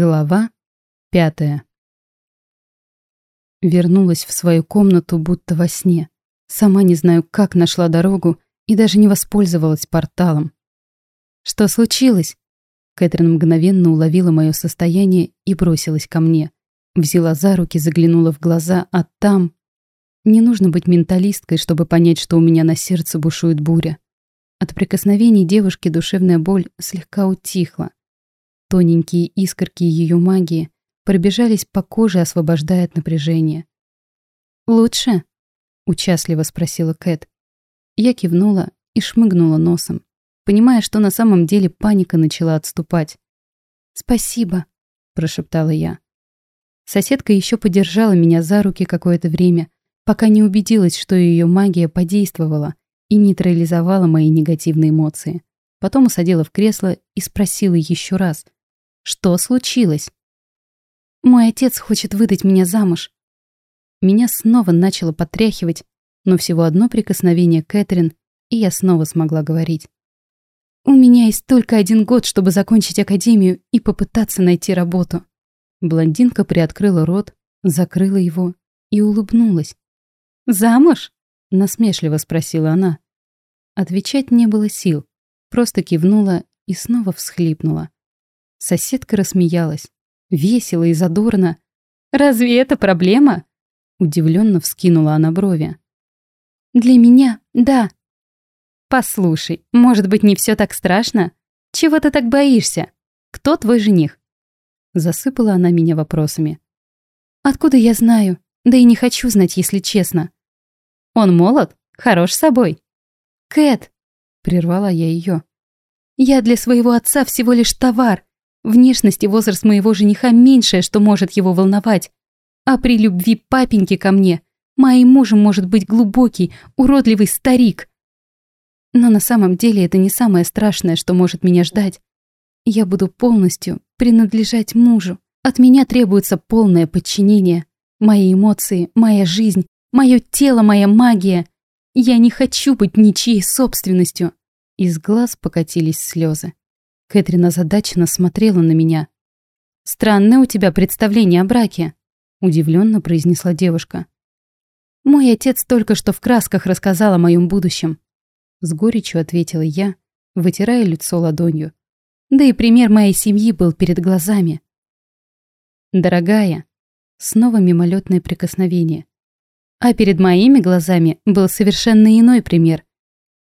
Глава пятая. Вернулась в свою комнату, будто во сне. Сама не знаю, как нашла дорогу и даже не воспользовалась порталом. «Что случилось?» Кэтрин мгновенно уловила мое состояние и бросилась ко мне. Взяла за руки, заглянула в глаза, а там... Не нужно быть менталисткой, чтобы понять, что у меня на сердце бушует буря. От прикосновений девушки душевная боль слегка утихла. Тоненькие искорки ее магии пробежались по коже, освобождая от напряжения. «Лучше?» — участливо спросила Кэт. Я кивнула и шмыгнула носом, понимая, что на самом деле паника начала отступать. «Спасибо», — прошептала я. Соседка еще подержала меня за руки какое-то время, пока не убедилась, что ее магия подействовала и нейтрализовала мои негативные эмоции. Потом усадила в кресло и спросила еще раз — что случилось? Мой отец хочет выдать меня замуж. Меня снова начало потряхивать, но всего одно прикосновение Кэтрин, и я снова смогла говорить. У меня есть только один год, чтобы закончить академию и попытаться найти работу. Блондинка приоткрыла рот, закрыла его и улыбнулась. «Замуж?» — насмешливо спросила она. Отвечать не было сил, просто кивнула и снова всхлипнула. Соседка рассмеялась. Весело и задорно. «Разве это проблема?» Удивленно вскинула она брови. «Для меня, да». «Послушай, может быть, не все так страшно? Чего ты так боишься? Кто твой жених?» Засыпала она меня вопросами. «Откуда я знаю? Да и не хочу знать, если честно». «Он молод? Хорош собой?» «Кэт!» — прервала я ее. «Я для своего отца всего лишь товар, Внешность и возраст моего жениха меньшее, что может его волновать. А при любви папеньки ко мне моим мужем может быть глубокий, уродливый старик. Но на самом деле это не самое страшное, что может меня ждать. Я буду полностью принадлежать мужу. От меня требуется полное подчинение. Мои эмоции, моя жизнь, мое тело, моя магия. Я не хочу быть ничьей собственностью. Из глаз покатились слезы. Кэтрин озадаченно смотрела на меня. «Странное у тебя представление о браке», — удивленно произнесла девушка. «Мой отец только что в красках рассказал о моем будущем», — с горечью ответила я, вытирая лицо ладонью. «Да и пример моей семьи был перед глазами». «Дорогая», — снова мимолетное прикосновение. А перед моими глазами был совершенно иной пример.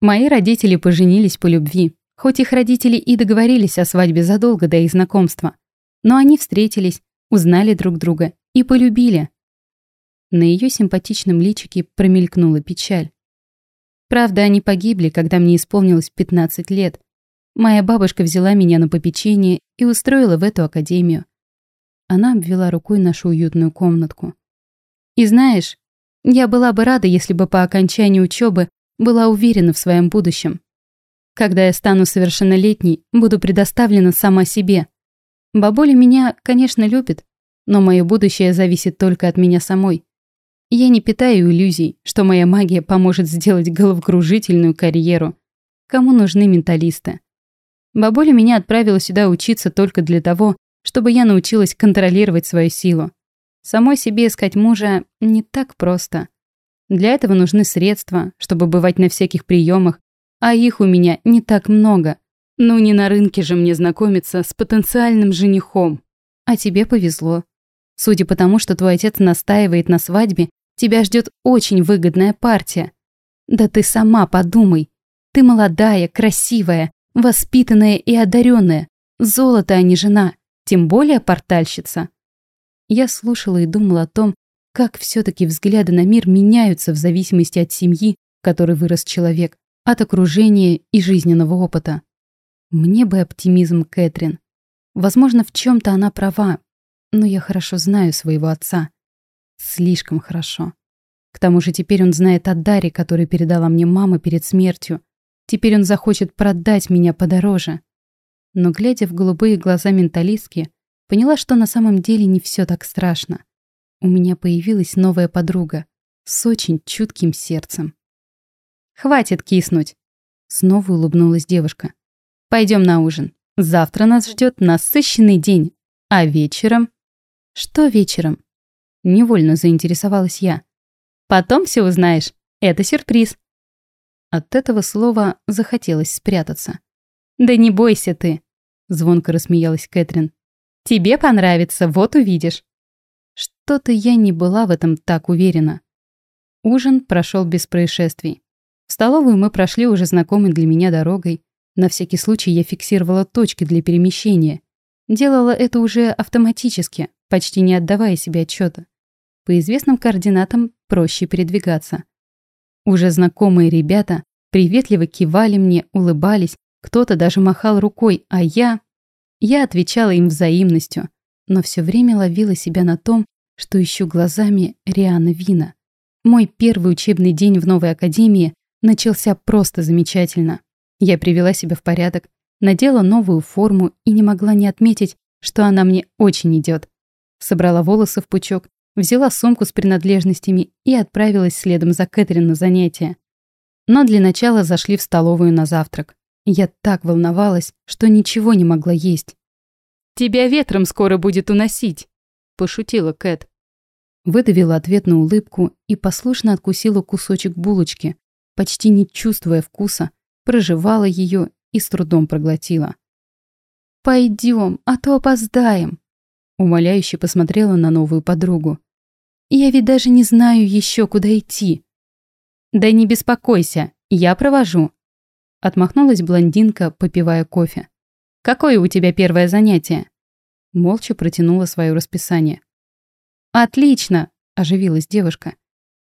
Мои родители поженились по любви, Хоть их родители и договорились о свадьбе задолго до их знакомства, но они встретились, узнали друг друга и полюбили. На ее симпатичном личике промелькнула печаль. Правда, они погибли, когда мне исполнилось 15 лет. Моя бабушка взяла меня на попечение и устроила в эту академию. Она обвела рукой нашу уютную комнатку. И знаешь, я была бы рада, если бы по окончании учебы была уверена в своем будущем. Когда я стану совершеннолетней, буду предоставлена сама себе. Бабуля меня, конечно, любит, но мое будущее зависит только от меня самой. Я не питаю иллюзий, что моя магия поможет сделать головокружительную карьеру. Кому нужны менталисты? Бабуля меня отправила сюда учиться только для того, чтобы я научилась контролировать свою силу. Самой себе искать мужа не так просто. Для этого нужны средства, чтобы бывать на всяких приемах а их у меня не так много. Ну не на рынке же мне знакомиться с потенциальным женихом. А тебе повезло. Судя по тому, что твой отец настаивает на свадьбе, тебя ждет очень выгодная партия. Да ты сама подумай. Ты молодая, красивая, воспитанная и одаренная. Золото, а не жена. Тем более портальщица. Я слушала и думала о том, как все таки взгляды на мир меняются в зависимости от семьи, в которой вырос человек от окружения и жизненного опыта. Мне бы оптимизм Кэтрин. Возможно, в чем то она права, но я хорошо знаю своего отца. Слишком хорошо. К тому же теперь он знает о даре, который передала мне мама перед смертью. Теперь он захочет продать меня подороже. Но, глядя в голубые глаза менталистки, поняла, что на самом деле не все так страшно. У меня появилась новая подруга с очень чутким сердцем. Хватит киснуть!» Снова улыбнулась девушка. «Пойдем на ужин. Завтра нас ждет насыщенный день. А вечером? Что вечером? Невольно заинтересовалась я. Потом все узнаешь. Это сюрприз. От этого слова захотелось спрятаться. «Да не бойся ты!» — звонко рассмеялась Кэтрин. «Тебе понравится, вот увидишь». Что-то я не была в этом так уверена. Ужин прошел без происшествий. В столовую мы прошли уже знакомой для меня дорогой. На всякий случай я фиксировала точки для перемещения. Делала это уже автоматически, почти не отдавая себе отчета. По известным координатам проще передвигаться. Уже знакомые ребята приветливо кивали мне, улыбались, кто-то даже махал рукой, а я... Я отвечала им взаимностью, но все время ловила себя на том, что ищу глазами Риана Вина. Мой первый учебный день в новой академии начался просто замечательно. Я привела себя в порядок, надела новую форму и не могла не отметить, что она мне очень идет. Собрала волосы в пучок, взяла сумку с принадлежностями и отправилась следом за Кэтрин на занятия. Но для начала зашли в столовую на завтрак. Я так волновалась, что ничего не могла есть. «Тебя ветром скоро будет уносить», – пошутила Кэт. Выдавила ответную улыбку и послушно откусила кусочек булочки, почти не чувствуя вкуса, прожевала ее и с трудом проглотила. «Пойдем, а то опоздаем», – умоляюще посмотрела на новую подругу. «Я ведь даже не знаю еще, куда идти». «Да не беспокойся, я провожу», – отмахнулась блондинка, попивая кофе. «Какое у тебя первое занятие?» Молча протянула свое расписание. «Отлично!» – оживилась девушка.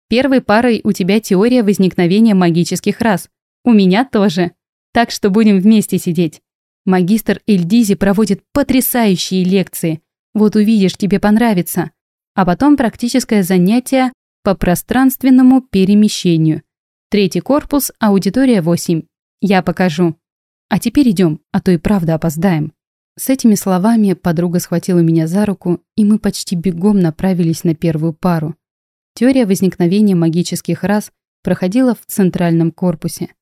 «Первой парой у тебя теория возникновения магических рас. У меня тоже. Так что будем вместе сидеть. Магистр Эльдизи проводит потрясающие лекции. Вот увидишь, тебе понравится. А потом практическое занятие по пространственному перемещению. Третий корпус, аудитория 8. Я покажу. А теперь идем, а то и правда опоздаем. С этими словами подруга схватила меня за руку, и мы почти бегом направились на первую пару. Теория возникновения магических рас проходила в центральном корпусе.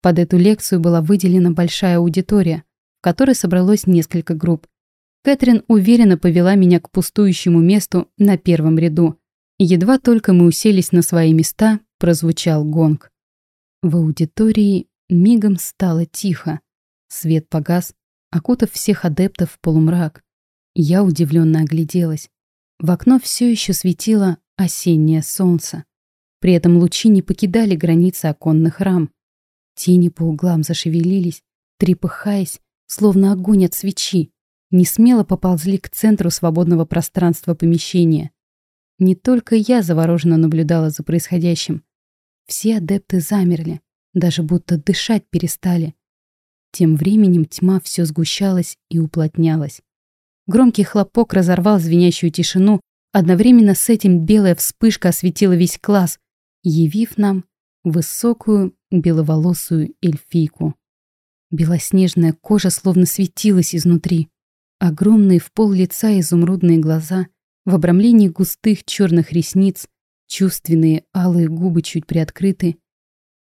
Под эту лекцию была выделена большая аудитория, в которой собралось несколько групп. Кэтрин уверенно повела меня к пустующему месту на первом ряду. Едва только мы уселись на свои места, прозвучал гонг. В аудитории мигом стало тихо. Свет погас, окутав всех адептов в полумрак. Я удивленно огляделась. В окно все еще светило осеннее солнце. При этом лучи не покидали границы оконных рам. Тени по углам зашевелились, трепыхаясь, словно огонь от свечи, не смело поползли к центру свободного пространства помещения. Не только я завороженно наблюдала за происходящим. Все адепты замерли, даже будто дышать перестали. Тем временем тьма все сгущалась и уплотнялась. Громкий хлопок разорвал звенящую тишину, одновременно с этим белая вспышка осветила весь класс, явив нам высокую беловолосую эльфийку. Белоснежная кожа словно светилась изнутри. Огромные в пол лица изумрудные глаза, в обрамлении густых черных ресниц, чувственные алые губы чуть приоткрыты.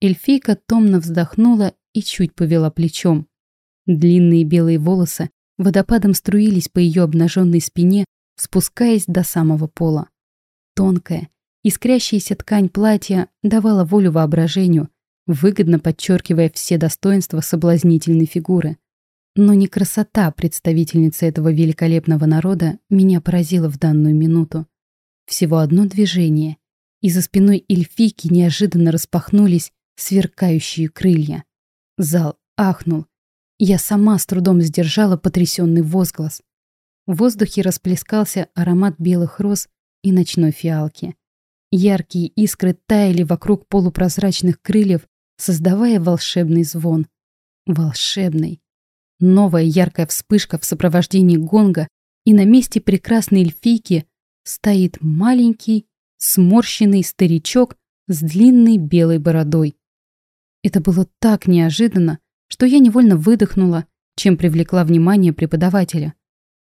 Эльфийка томно вздохнула и чуть повела плечом. Длинные белые волосы водопадом струились по ее обнаженной спине, спускаясь до самого пола. Тонкая, искрящаяся ткань платья давала волю воображению, выгодно подчеркивая все достоинства соблазнительной фигуры. Но не красота представительницы этого великолепного народа меня поразила в данную минуту. Всего одно движение, и за спиной эльфийки неожиданно распахнулись сверкающие крылья. Зал ахнул. Я сама с трудом сдержала потрясенный возглас. В воздухе расплескался аромат белых роз и ночной фиалки. Яркие искры таяли вокруг полупрозрачных крыльев, создавая волшебный звон. Волшебный. Новая яркая вспышка в сопровождении гонга, и на месте прекрасной эльфийки стоит маленький, сморщенный старичок с длинной белой бородой. Это было так неожиданно, что я невольно выдохнула, чем привлекла внимание преподавателя.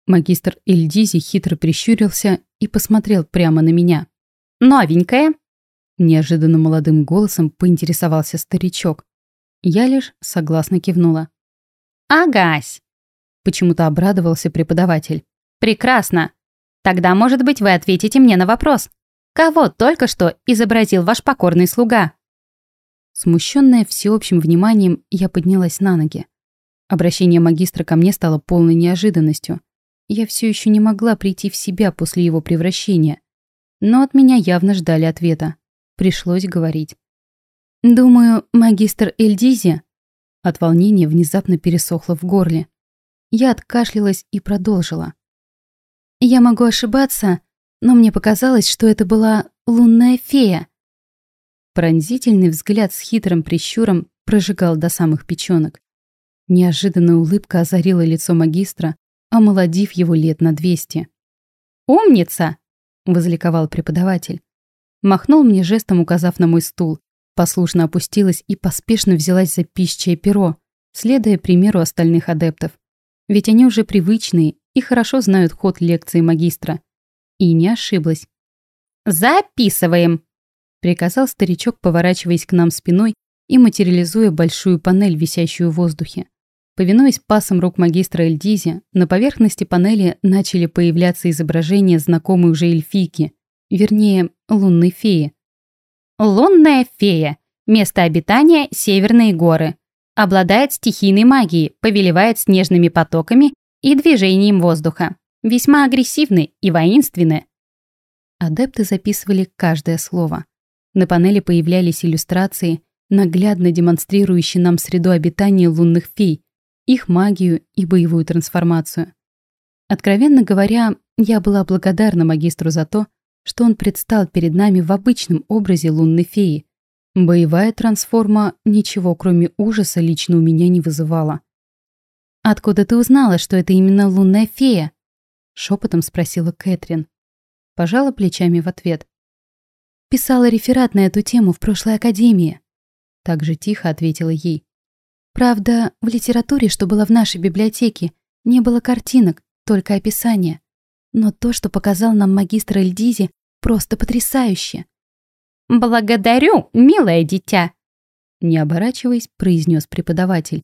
Магистр Эльдизи хитро прищурился и посмотрел прямо на меня. «Новенькая?» Неожиданно молодым голосом поинтересовался старичок. Я лишь согласно кивнула. «Агась!» Почему-то обрадовался преподаватель. Прекрасно. Тогда, может быть, вы ответите мне на вопрос. Кого только что изобразил ваш покорный слуга? Смущенная всеобщим вниманием, я поднялась на ноги. Обращение магистра ко мне стало полной неожиданностью. Я все еще не могла прийти в себя после его превращения. Но от меня явно ждали ответа. Пришлось говорить. «Думаю, магистр Эльдизи...» От волнения внезапно пересохло в горле. Я откашлялась и продолжила. «Я могу ошибаться, но мне показалось, что это была лунная фея». Пронзительный взгляд с хитрым прищуром прожигал до самых печёнок. Неожиданная улыбка озарила лицо магистра, омолодив его лет на двести. «Умница!» — возликовал преподаватель. Махнул мне жестом, указав на мой стул. Послушно опустилась и поспешно взялась за пищее перо, следуя примеру остальных адептов. Ведь они уже привычные и хорошо знают ход лекции магистра. И не ошиблась. «Записываем!» — приказал старичок, поворачиваясь к нам спиной и материализуя большую панель, висящую в воздухе. Повинуясь пасам рук магистра Эльдизи, на поверхности панели начали появляться изображения знакомой уже эльфийки, вернее, лунной феи. Лунная фея. Место обитания – Северные горы. Обладает стихийной магией, повелевает снежными потоками и движением воздуха. Весьма агрессивны и воинственны. Адепты записывали каждое слово. На панели появлялись иллюстрации, наглядно демонстрирующие нам среду обитания лунных фей, их магию и боевую трансформацию. Откровенно говоря, я была благодарна магистру за то, что он предстал перед нами в обычном образе лунной феи. Боевая трансформа ничего, кроме ужаса, лично у меня не вызывала. «Откуда ты узнала, что это именно лунная фея?» — шепотом спросила Кэтрин. Пожала плечами в ответ. «Писала реферат на эту тему в прошлой академии», — так же тихо ответила ей. Правда, в литературе, что было в нашей библиотеке, не было картинок, только описание. Но то, что показал нам магистр Эльдизи, просто потрясающе. «Благодарю, милое дитя!» Не оборачиваясь, произнес преподаватель.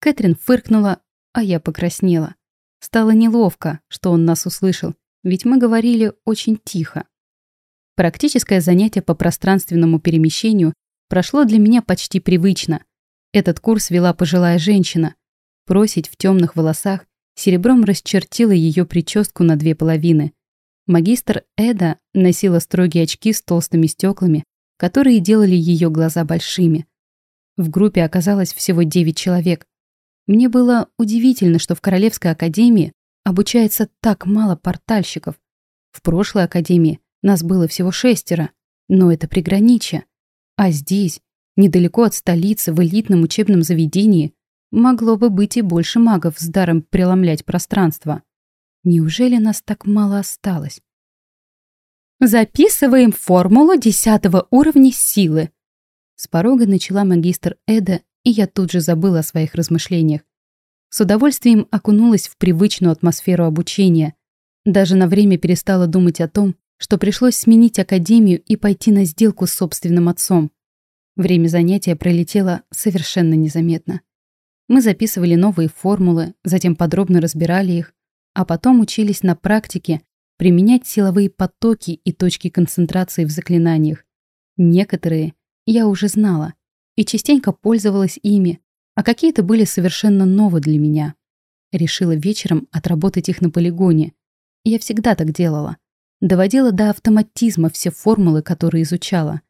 Кэтрин фыркнула, а я покраснела. Стало неловко, что он нас услышал, ведь мы говорили очень тихо. Практическое занятие по пространственному перемещению прошло для меня почти привычно — этот курс вела пожилая женщина. Просить в темных волосах серебром расчертила ее прическу на две половины. Магистр Эда носила строгие очки с толстыми стеклами, которые делали ее глаза большими. В группе оказалось всего девять человек. Мне было удивительно, что в Королевской академии обучается так мало портальщиков. В прошлой академии нас было всего шестеро, но это приграничье. А здесь Недалеко от столицы, в элитном учебном заведении, могло бы быть и больше магов с даром преломлять пространство. Неужели нас так мало осталось? «Записываем формулу десятого уровня силы», с порога начала магистр Эда, и я тут же забыла о своих размышлениях. С удовольствием окунулась в привычную атмосферу обучения. Даже на время перестала думать о том, что пришлось сменить академию и пойти на сделку с собственным отцом. Время занятия пролетело совершенно незаметно. Мы записывали новые формулы, затем подробно разбирали их, а потом учились на практике применять силовые потоки и точки концентрации в заклинаниях. Некоторые я уже знала и частенько пользовалась ими, а какие-то были совершенно новые для меня. Решила вечером отработать их на полигоне. Я всегда так делала. Доводила до автоматизма все формулы, которые изучала.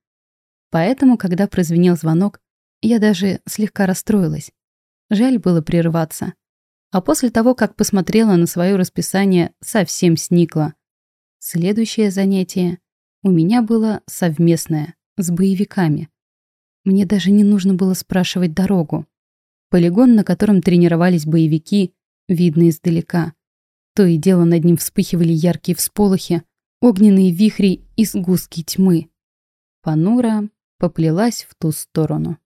Поэтому, когда прозвенел звонок, я даже слегка расстроилась. Жаль было прерываться. А после того, как посмотрела на свое расписание, совсем сникла. Следующее занятие у меня было совместное, с боевиками. Мне даже не нужно было спрашивать дорогу. Полигон, на котором тренировались боевики, видно издалека. То и дело над ним вспыхивали яркие всполохи, огненные вихри и сгустки тьмы. Понуро, поплелась в ту сторону.